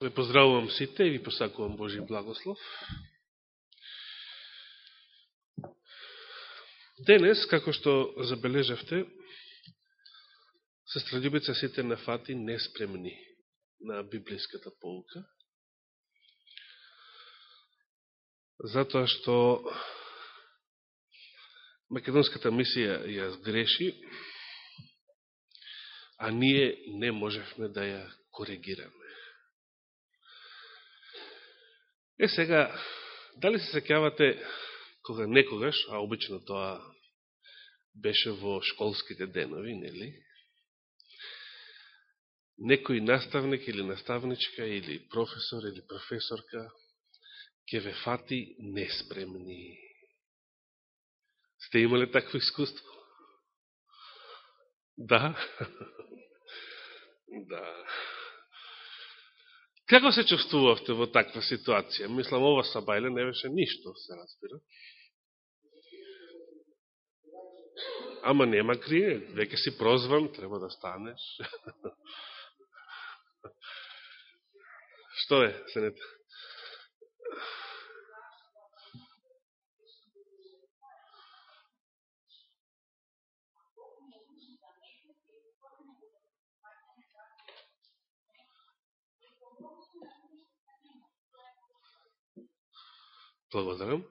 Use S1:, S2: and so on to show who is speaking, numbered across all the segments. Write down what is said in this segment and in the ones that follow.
S1: Ве поздравувам сите и ви посакувам Божи благослов. Денес, како што забележавте, сестра Љубица сите на фати неспремни на библиската полка, затоа што македонската мисија ја сгреши, а ние не можевме да ја коригираме. Е сега, дали се секјавате кога некогаш, а обично тоа беше во школските денови, нели? Некој наставник или наставничка, или професор, или професорка ќе ве фати неспремни. Сте имале такво искуство? Да? да. Како се чувствувавте во таква ситуација? Мислам, ова сабајле не беше ништо, се разбира. Ама нема крие, веќе си прозван, треба да станеш. Што е, сенета? Благодарам.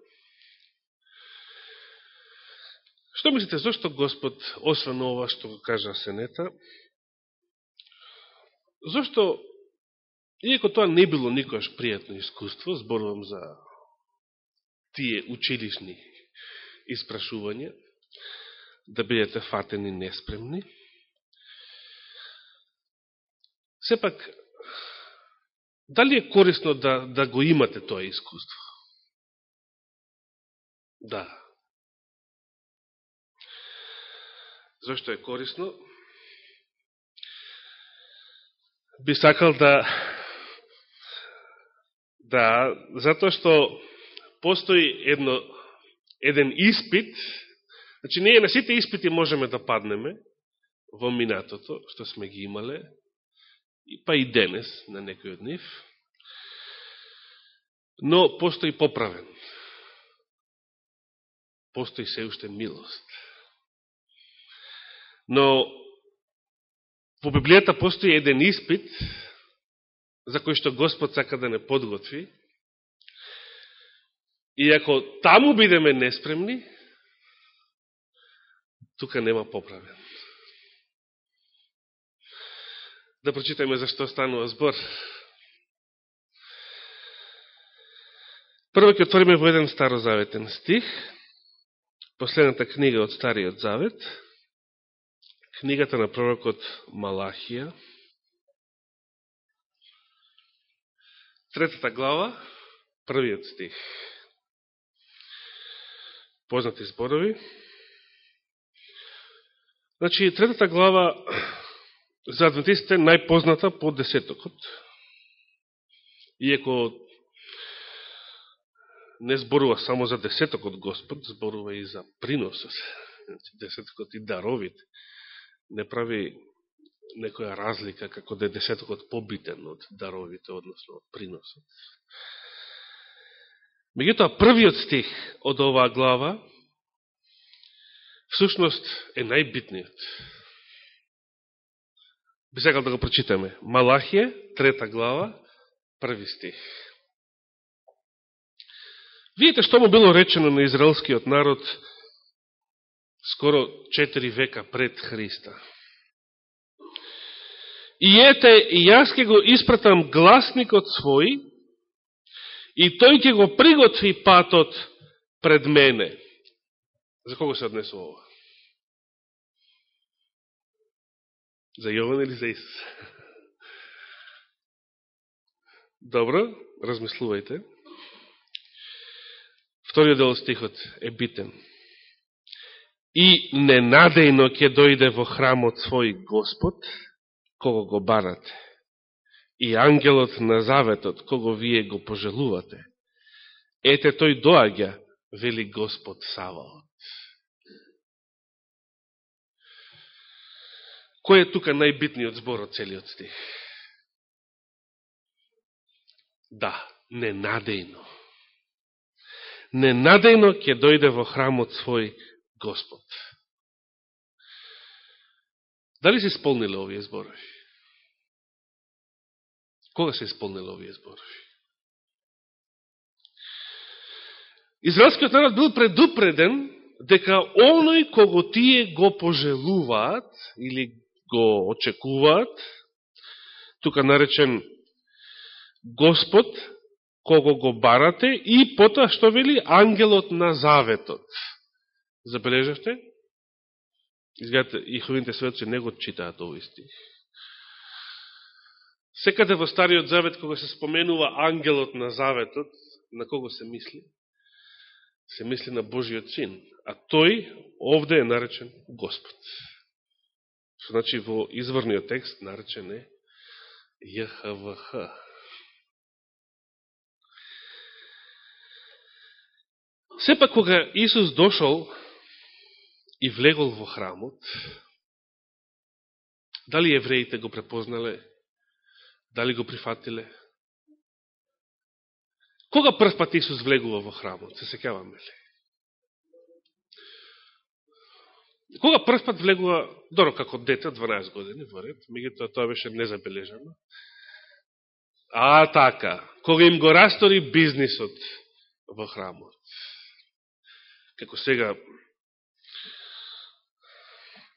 S1: Што мислите, зашто Господ, освен ова што го кажа Сенета, зашто, иако тоа не било никош пријатно искуство, зборувам за тие училишни испрашувања, да бидете фатени неспремни, сепак, дали е корисно да, да го имате тоа искуство? Да. Зошто е корисно? Би сакал да да, затоа што постои едно еден испит, значи ние на сите испити можеме да паднеме во минатото, што сме ги имале, и па и денес на некој од нив, но постои поправен постои се уште милост. Но во Библијата постои еден испит за кој што Господ сака да не подготви. И ако таму бидеме неспремни, тука нема поправен. Да прочитаме зашто станува збор. Прво ќе отвориме во еден старозаветен стих, последната книга од Стариот Завет, книгата на пророкот Малахија, третата глава, првиот стих. Познати зборови. Значи, третата глава за адвентистите најпозната по десетокот. Иеко не зборува само за десетокот Господ, зборува и за приносот. Значи, десетокот и даровит. Не прави некоја разлика како да е десетокот побитен од даровите, односно од приносот. Меѓутоа, првиот стих од оваа глава всушност е најбитниот. Би сакал да го прочитаме. Малахија, трета глава, први стих. Видите што му било речено на израелскиот народ скоро 4 века пред Христа. И ете, и јас ке го испратам гласникот свој, и тој ќе го приготви патот пред мене. За кого се однесува ова? За Јован или за Исус? Добро, размислувајте. Вториот дел стихот е битен. И ненадејно ќе дојде во храмот свој Господ, кого го барате, и ангелот на заветот, кого вие го пожелувате. Ете, тој доаѓа, вели Господ Саваот. Кој е тука најбитниот збор од целиот стих? Да, ненадејно. Ненадејно ќе дојде во храмот свој Господ. Дали се исполниле овие зборови? Кога се исполниле овие зборови? Израелскиот народ бил предупреден дека оној кого тие го пожелуваат или го очекуваат, тука наречен Господ, кого го барате, и потоа што вели ангелот на заветот. Забележавте? Изгледате, и ховините светоци не го читаат овој стих. Секаде во Стариот Завет, кога се споменува ангелот на заветот, на кого се мисли? Се мисли на Божиот син, а тој овде е наречен Господ. Што значи во изворниот текст наречен е ЈХВХ. Сепак кога Исус дошол и влегол во храмот, дали евреите го препознале, дали го прифатиле? Кога прв пат Исус влегува во храмот, се секаваме ли? Кога прв пат влегува, доро како дете, 12 години, во ред, меѓутоа тоа беше незабележано. А, така, кога им го растори бизнисот во храмот. Како сега,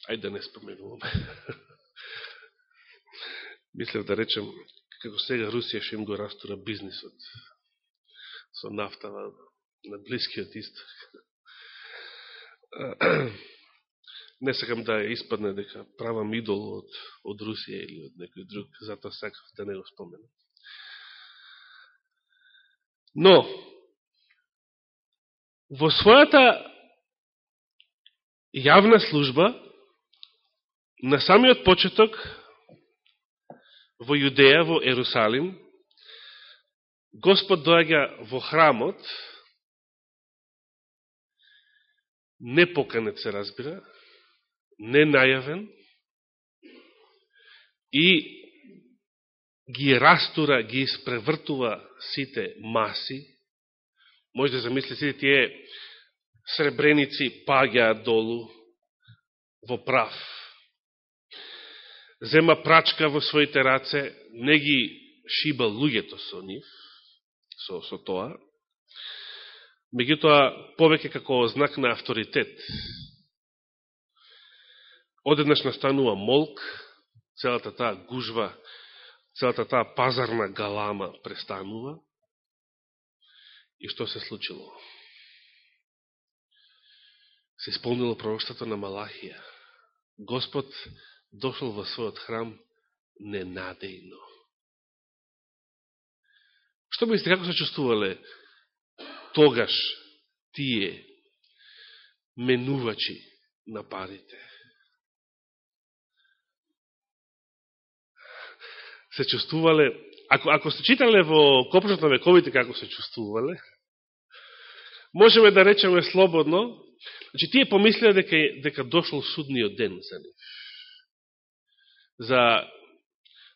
S1: ајде да не споменуваме. Мислев да речем, како сега Русија ше им го растура бизнисот со нафта на Блискиот исток. Не сакам да испадне дека правам идол од, од Русија или од некој друг, затоа сакав да не го споменам. Но, во својата јавна служба, на самиот почеток, во Јудеја, во Ерусалим, Господ доаѓа во храмот, не поканет се разбира, не најавен, и ги растура, ги испревртува сите маси, може да замисли сите тие сребреници паѓаат долу во прав. Зема прачка во своите раце, не ги шиба луѓето со нив, со, со тоа, меѓутоа повеќе како знак на авторитет. Одеднаш настанува молк, целата таа гужва, целата таа пазарна галама престанува. И што се случило? Се исполнило пророштото на Малахија. Господ дошол во својот храм ненадејно. Што мислите, како се чувствувале тогаш тие менувачи на парите? Се чувствувале, ако, ако се читале во Копршот на вековите како се чувствувале, можеме да речеме слободно, значи тие помислеа дека, дека дошол судниот ден за нив. За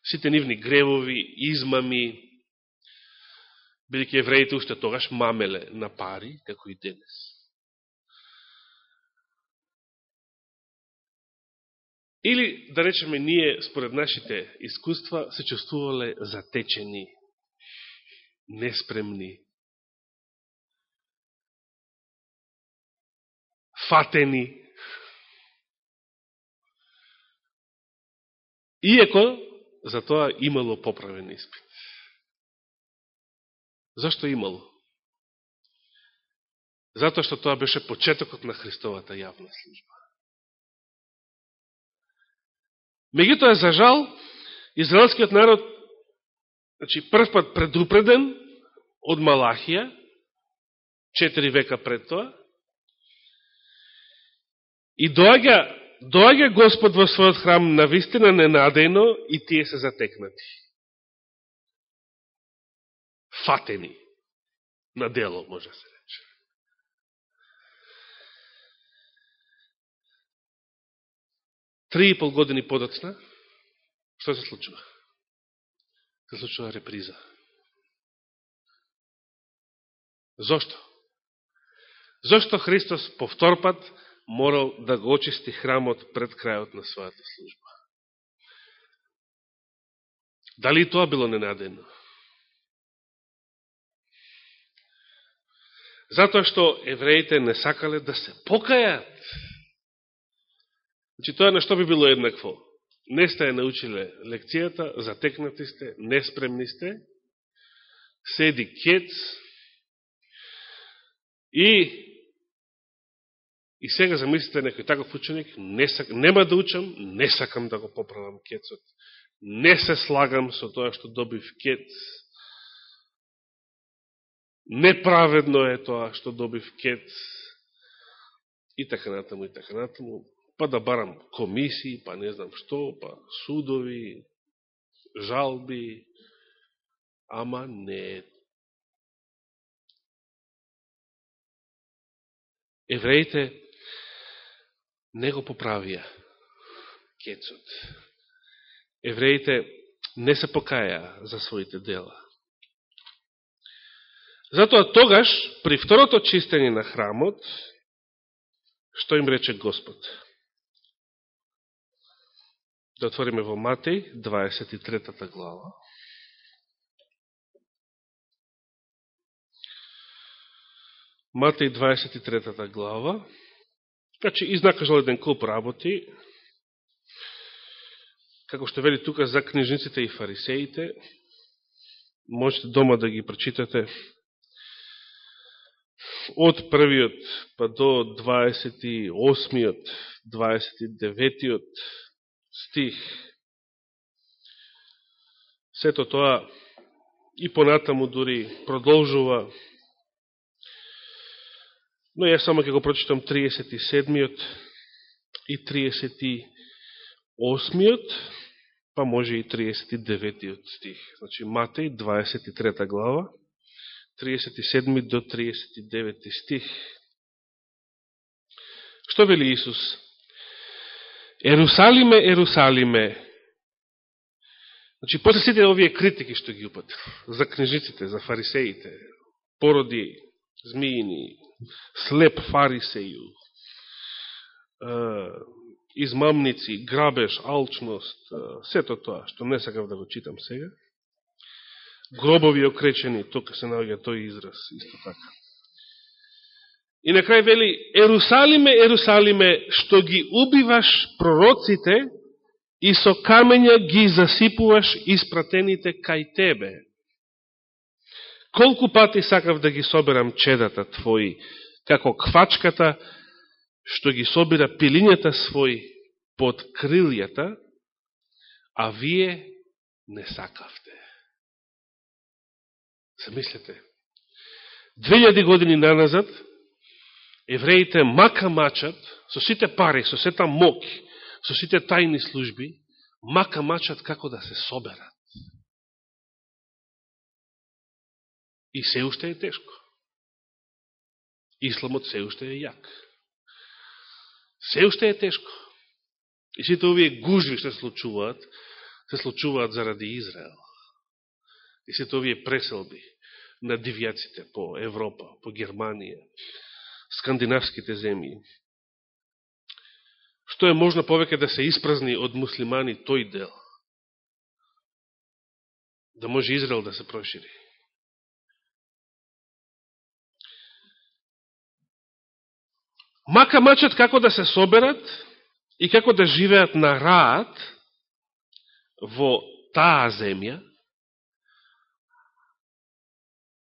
S1: сите нивни гревови, измами, бидеќи евреите уште тогаш мамеле на пари, како и денес. Или, да речеме, ние, според нашите искуства, се чувствувале затечени, неспремни, фатени. Иеко, за тоа имало поправен испит. Зашто имало? Затоа што тоа беше почетокот на Христовата јавна служба. Меѓутоа, за жал, израелскиот народ, значи, прв пат предупреден од Малахија, четири века пред тоа, и доаѓа, доаѓа Господ во својот храм на вистина ненадејно и тие се затекнати. Фатени на дело, може да се. Три и пол години подоцна, што се случува? Се случува реприза. Зошто? Зошто Христос повторпат морал да го очисти храмот пред крајот на својата служба? Дали и тоа било ненадено? Затоа што евреите не сакале да се покајат. Значи, тоа на што би било еднакво. Не сте научиле лекцијата, затекнати сте, неспремни сте, седи кец и и сега замислите некој таков ученик, не сак, нема да учам, не сакам да го поправам кецот. Не се слагам со тоа што добив кец, неправедно е тоа што добив кец и така натаму, и така натаму, па да барам комисии, па не знам што, па судови, жалби, ама не. Евреите не го поправија кецот. Евреите не се покаја за своите дела. Затоа тогаш, при второто чистење на храмот, што им рече Господ? Ще отвориме во Матеј, 23 глава. Матеј, 23 глава. Значи, изнакажал еден клуб работи, како што вели тука за книжниците и фарисеите, можете дома да ги прочитате од првиот па до 28-иот, 29-иот стих. Сето тоа и понатаму дури продолжува. Но ја само ќе го прочитам 37-миот и 38-миот, па може и 39-иот стих. Значи Матеј, 23 глава. 37 до 39 стих. Што вели Исус? Ерусалиме, Ерусалиме. Значи, после сите овие критики што ги упат, за книжиците, за фарисеите, породи, змиини, слеп фарисеју, измамници, грабеж, алчност, сето тоа, што не сакав да го читам сега, гробови окречени, тука се наоѓа тој израз, исто така. И на крај вели, Ерусалиме, Ерусалиме, што ги убиваш пророците и со камења ги засипуваш испратените кај тебе. Колку пати сакав да ги соберам чедата твои, како квачката што ги собира пилињата свој под крилјата, а вие не сакавте. Замислете. 2000 години наназад, евреите мака мачат, со сите пари, со сета мок, со сите тајни служби, мака мачат како да се соберат. И се уште е тешко. Исламот се уште е јак. Се уште е тешко. И сите овие гужви што се случуваат, се случуваат заради Израел. И сите овие преселби на дивјаците по Европа, по Германија, скандинавските земји. Што е можно повеќе да се испразни од муслимани тој дел? Да може Израел да се прошири. Мака мачат како да се соберат и како да живеат на раат во таа земја,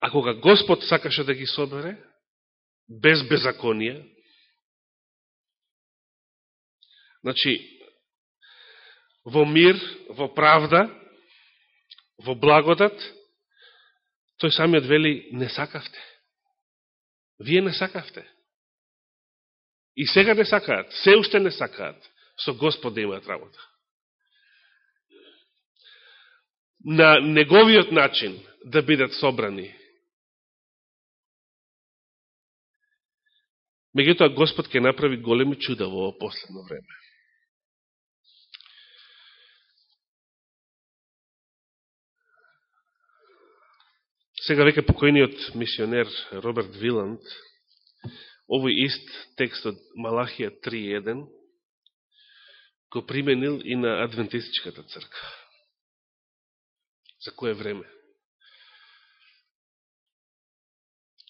S1: А кога Господ сакаше да ги собере, без беззаконие. значи, во мир, во правда, во благодат, тој самиот вели, не сакавте. Вие не сакавте. И сега не сакаат, се уште не сакаат, со Господ да имаат работа. На неговиот начин да бидат собрани, Меѓутоа Господ ќе направи големи чуда во последно време. Сега веќе покојниот мисионер Роберт Виланд, овој ист текст од Малахија 3.1 го применил и на Адвентистичката црква. За кое време?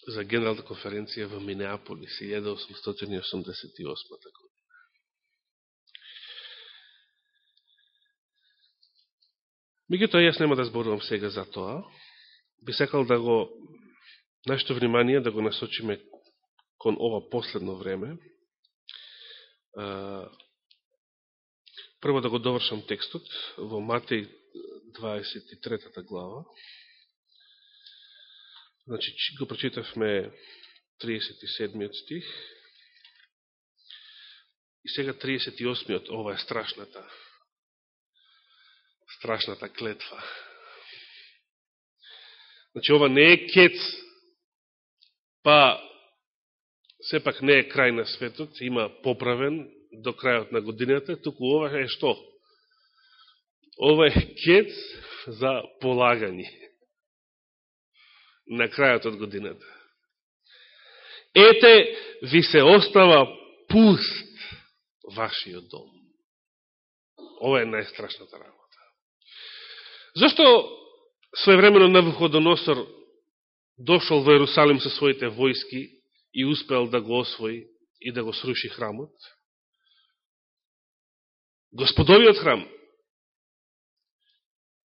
S1: За Генералната конференција во Минеаполис 1888 година. Меѓутоа, јас нема да зборувам сега за тоа. Би сакал да го нашето внимание да го насочиме кон ова последно време. Прво да го довршам текстот во Матеј 23 глава. Значи, го прочитавме 37 стих. И сега 38-иот, ова е страшната, страшната клетва. Значи, ова не е кец, па сепак не е крај на светот, има поправен до крајот на годината, туку ова е што? Ова е кец за полагање на крајот од годината. Ете, ви се остава пуст вашиот дом. Ова е најстрашната работа. Зошто своевремено Навуходоносор дошол во Ерусалим со своите војски и успел да го освои и да го сруши храмот? Господовиот храм.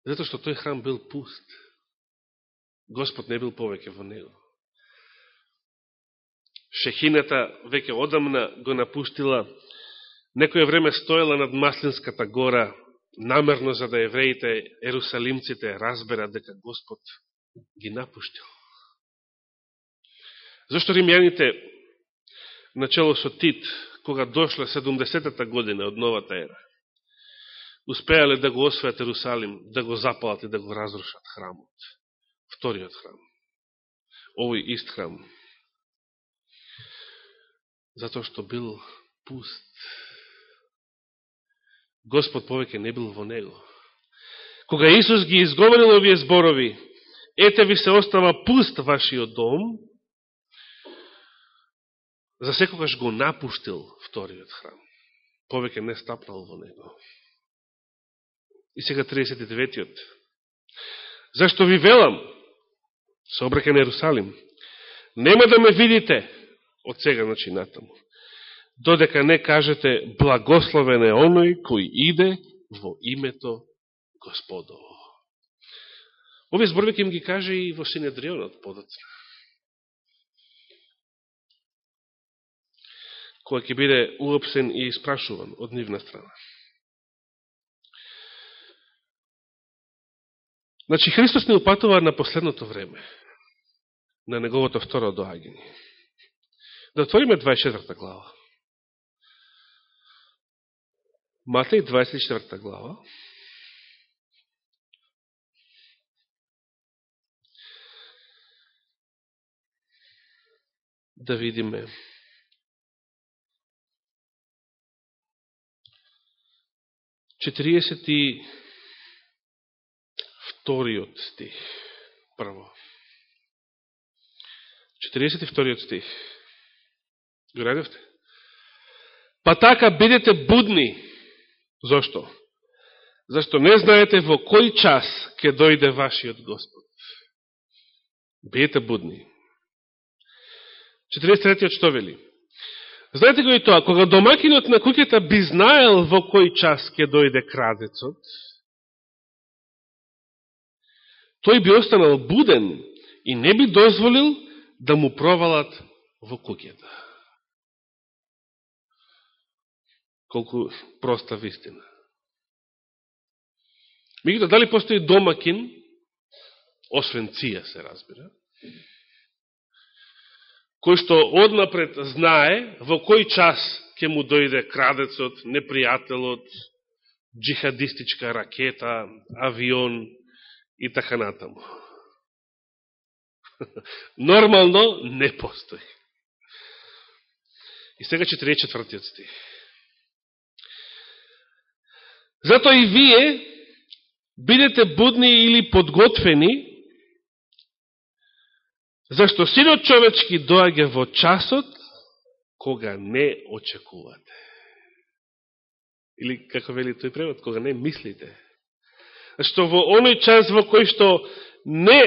S1: Зато што тој храм бил пуст. Господ не бил повеќе во него. Шехината веќе одамна го напуштила, некоје време стоела над Маслинската гора, намерно за да евреите, ерусалимците, разберат дека Господ ги напуштил. Зошто римјаните, начало со Тит, кога дошла 70-та година од новата ера, успеале да го освојат Ерусалим, да го запалат и да го разрушат храмот. Вториот храм. Овој ист храм. Затоа што бил пуст. Господ повеќе не бил во него. Кога Исус ги изговорил овие зборови, ете ви се остава пуст вашиот дом, за секогаш го напуштил вториот храм. Повеќе не стапнал во него. И сега 39-тиот. Зашто ви велам, се обрека на Ерусалим, нема да ме видите од сега значи натаму, додека не кажете благословен е оној кој иде во името Господово. Овие зборови ќе им ги каже и во Синедрионот подоцна. Кој ќе биде уопсен и испрашуван од нивна страна. Значи, Христос не упатува на последното време, на неговото второ доаѓање. Да отвориме 24 глава. Матеј 24 глава. Да видиме. Четириесети вториот стих. Прво. 42 стих. Го радевте? Па така бидете будни. Зошто? Зашто не знаете во кој час ќе дојде вашиот Господ. Бидете будни. 43 што вели? Знаете го и тоа, кога домакинот на куќата би знаел во кој час ќе дојде крадецот, тој би останал буден и не би дозволил да му провалат во куќата. Колку проста вистина. Мегуто, дали постои домакин, освен ција се разбира, кој што однапред знае во кој час ќе му дојде крадецот, непријателот, джихадистичка ракета, авион, и така натаму. Нормално не постои. И сега 44 стих. Зато и вие бидете будни или подготвени, Зашто синот човечки доаѓа во часот кога не очекувате. Или, како вели тој превод, кога не мислите. Што во оној час во кој што не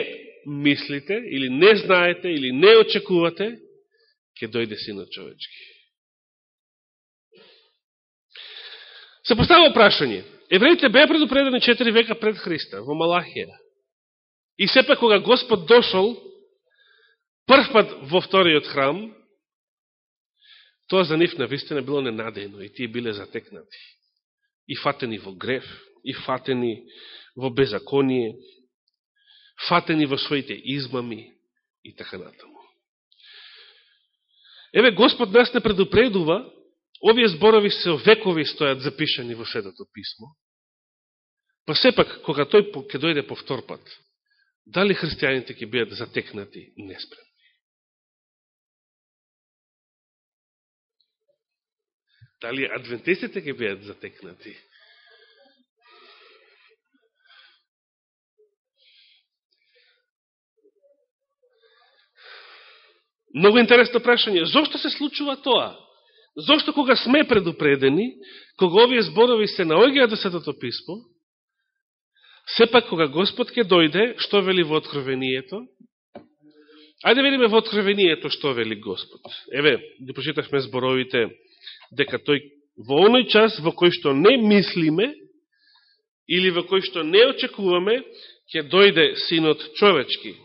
S1: мислите, или не знаете, или не очекувате, ќе дојде синот човечки. Се поставува прашање. Евреите беа предупредени 4 века пред Христа, во Малахија. И сепак кога Господ дошол, прв пат во вториот храм, тоа за нив на вистина било ненадејно и тие биле затекнати. И фатени во греф, и фатени во беззаконие, фатени во своите измами и така натаму. Еве, Господ нас не предупредува, овие зборови се векови стојат запишани во Светото Писмо, па сепак, кога тој ќе дојде повторпат, пат, дали христијаните ќе бидат затекнати неспремни? Дали адвентистите ќе бидат затекнати? Много интересно прашање. Зошто се случува тоа? Зошто кога сме предупредени, кога овие зборови се наоѓаат до Светото Писмо, сепак кога Господ ќе дојде, што вели во Откровението? Ајде видиме во Откровението што вели Господ. Еве, ги прочитавме зборовите дека тој во оној час во кој што не мислиме или во кој што не очекуваме, ќе дојде Синот човечки.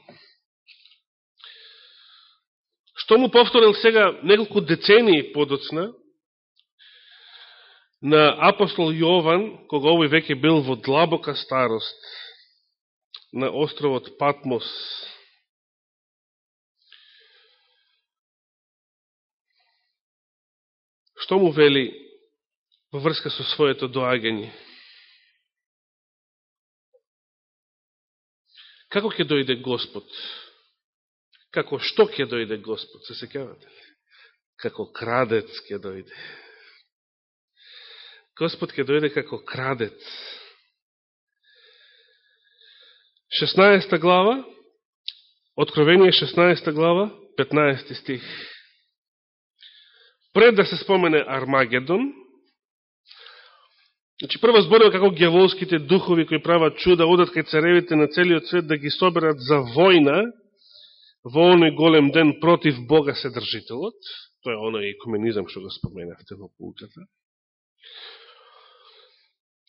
S1: Што му повторил сега неколку децении подоцна на апостол Јован, кога овој веќе бил во длабока старост на островот Патмос. Што му вели во врска со своето доагање? Како ќе дојде Господ? Како што ќе дојде Господ, се секавате ли? Како крадец ќе дојде. Господ ќе дојде како крадец. 16 глава, Откровение 16 глава, 15 стих. Пред да се спомене Армагедон, Значи, прво зборува како гјаволските духови кои прават чуда, одат кај царевите на целиот свет да ги соберат за војна, во оној голем ден против Бога Седржителот, тоа е оној екуменизам што го споменавте во пулката.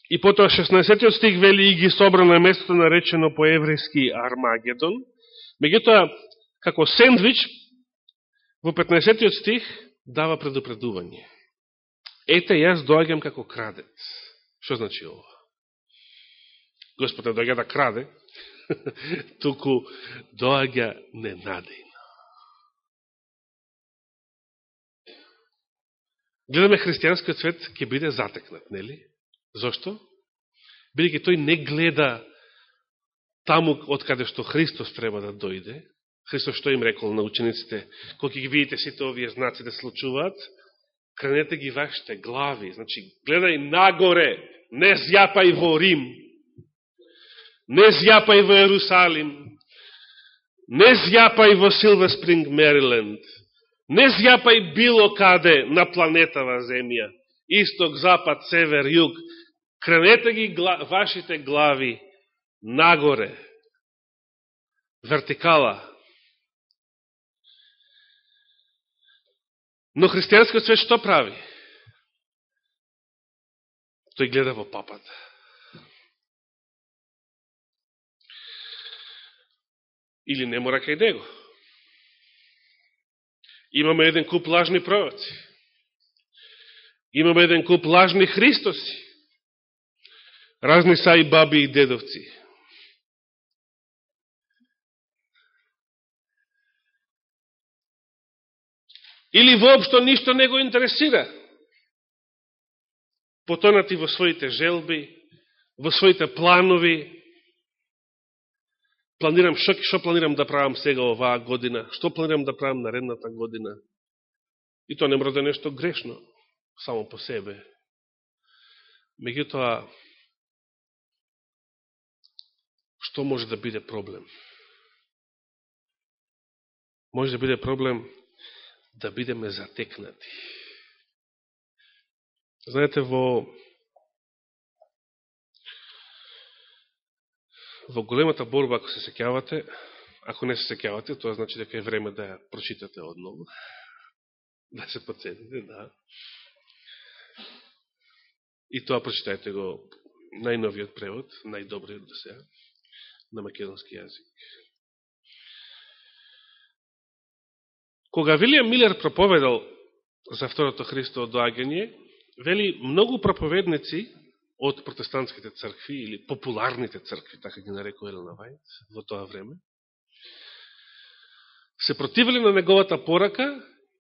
S1: И потоа 16 стих вели и ги собра на местото наречено по еврејски Армагедон. Меѓутоа, како сендвич, во 15 стих дава предупредување. Ете, јас доаѓам како крадец. Што значи ова? Господ не доаѓа да краде, туку доаѓа ненадејно. Гледаме христијанскиот свет ќе биде затекнат, нели? Зошто? Бидејќи тој не гледа таму од каде што Христос треба да дојде. Христос што им рекол на учениците, кога ги видите сите овие знаци да случуваат, кренете ги вашите глави. Значи, гледај нагоре, не зјапај во Рим, Не зјапај во Ерусалим. Не зјапај во Силвер Спринг, Мериленд. Не зјапај било каде на планетава Земја. Исток, запад, север, југ. Кренете ги гла, вашите глави нагоре. Вертикала. Но христијанскиот свет што прави? Тој гледа во папата. Или не мора кај него. Имаме еден куп лажни пророци. Имаме еден куп лажни Христоси. Разни са и баби и дедовци. Или воопшто ништо не го интересира. Потонати во своите желби, во своите планови, планирам, шо, што планирам да правам сега оваа година, што планирам да правам наредната година. И тоа не мора да е нешто грешно, само по себе. Меѓутоа, што може да биде проблем? може да биде проблем да бидеме затекнати. Знаете, во во големата борба, ако се секјавате, ако не се секјавате, тоа значи дека е време да ја прочитате одново. Да се подсетите, да. И тоа прочитајте го најновиот превод, најдобриот до сега, на македонски јазик. Кога Вилијам Милер проповедал за второто Христово доаѓање, вели многу проповедници од протестантските цркви или популарните цркви, така ги нарекува Елена Вајд во тоа време, се противили на неговата порака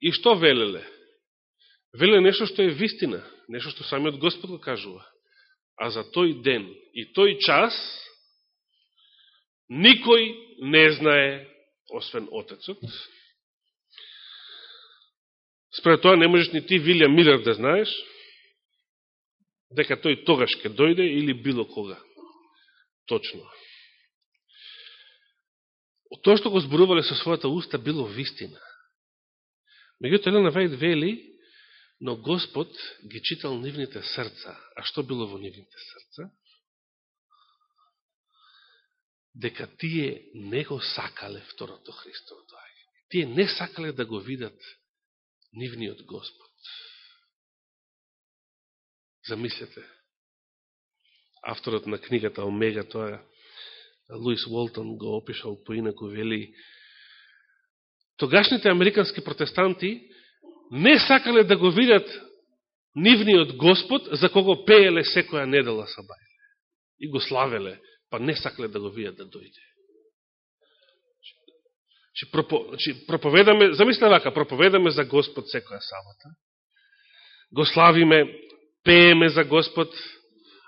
S1: и што велеле? Велеле нешто што е вистина, нешто што самиот Господ го кажува. А за тој ден и тој час никој не знае, освен Отецот. Спред тоа не можеш ни ти, Вилијам Милер, да знаеш, дека тој тогаш ке дојде или било кога. Точно. Тоа што го зборувале со својата уста било вистина. Меѓуто Елена Вајд вели, но Господ ги читал нивните срца. А што било во нивните срца? Дека тие не го сакале второто Христово доаѓање. Тие не сакале да го видат нивниот Господ. Замислете. Авторот на книгата Омега, тоа Луис Уолтон го опишал поинаку, вели Тогашните американски протестанти не сакале да го видат нивниот Господ, за кого пееле секоја недела сабајле. И го славеле, па не сакале да го видат да дојде. Значи, пропо, значи, проповедаме, замисле вака, проповедаме за Господ секоја сабота, го славиме, пееме за Господ,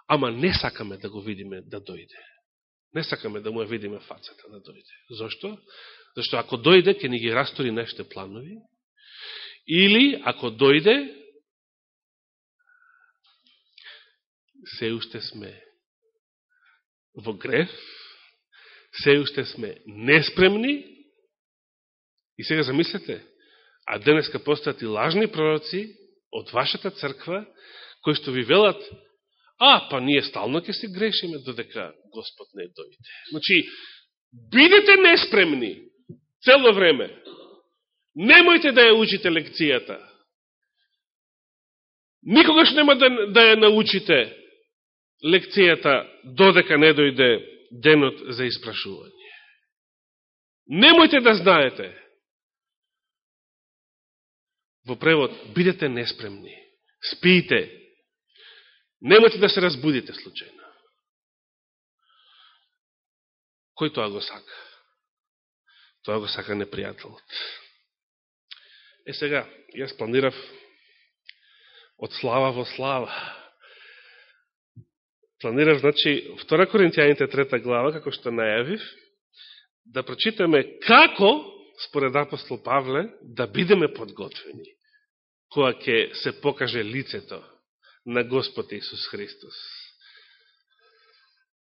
S1: ама не сакаме да го видиме да дојде. Не сакаме да му ја видиме фацата да дојде. Зошто? Зашто ако дојде, ќе ни ги растори нашите планови, или ако дојде, се уште сме во греф, се уште сме неспремни, и сега замислете, а денеска постати лажни пророци од вашата црква, кои што ви велат, а, па ние стално ќе се грешиме додека Господ не дојде. Значи, бидете неспремни цело време. Немојте да ја учите лекцијата. Никогаш нема да, да ја научите лекцијата додека не дојде денот за испрашување. Немојте да знаете. Во превод, бидете неспремни. Спиите, Немојте да се разбудите случајно. Кој тоа го сака? Тоа го сака непријателот. Е сега, јас планирав од слава во слава. Планирав, значи, втора Коринтијаните трета глава, како што најавив, да прочитаме како, според апостол Павле, да бидеме подготвени, која ќе се покаже лицето на Господ Исус Христос.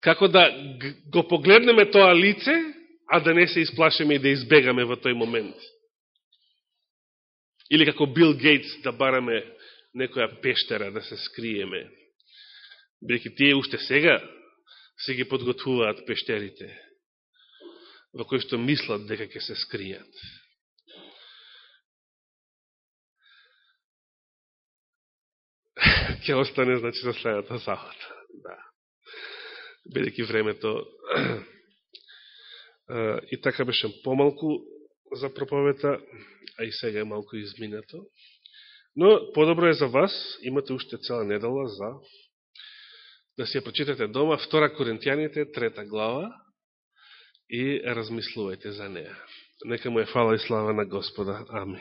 S1: Како да го погледнеме тоа лице, а да не се исплашеме и да избегаме во тој момент. Или како Бил Гейтс да бараме некоја пештера да се скриеме. Бреки тие уште сега се ги подготвуваат пештерите во кои што мислат дека ќе се скријат. Ќе остане, значи, за следната сабота. Да. Бидеќи времето и така беше помалку за проповета, а и сега е малку изминато. Но подобро е за вас, имате уште цела недела за да си ја прочитате дома Втора Коринтијаните, трета глава и размислувајте за неа. Нека му е фала и слава на Господа. Амин.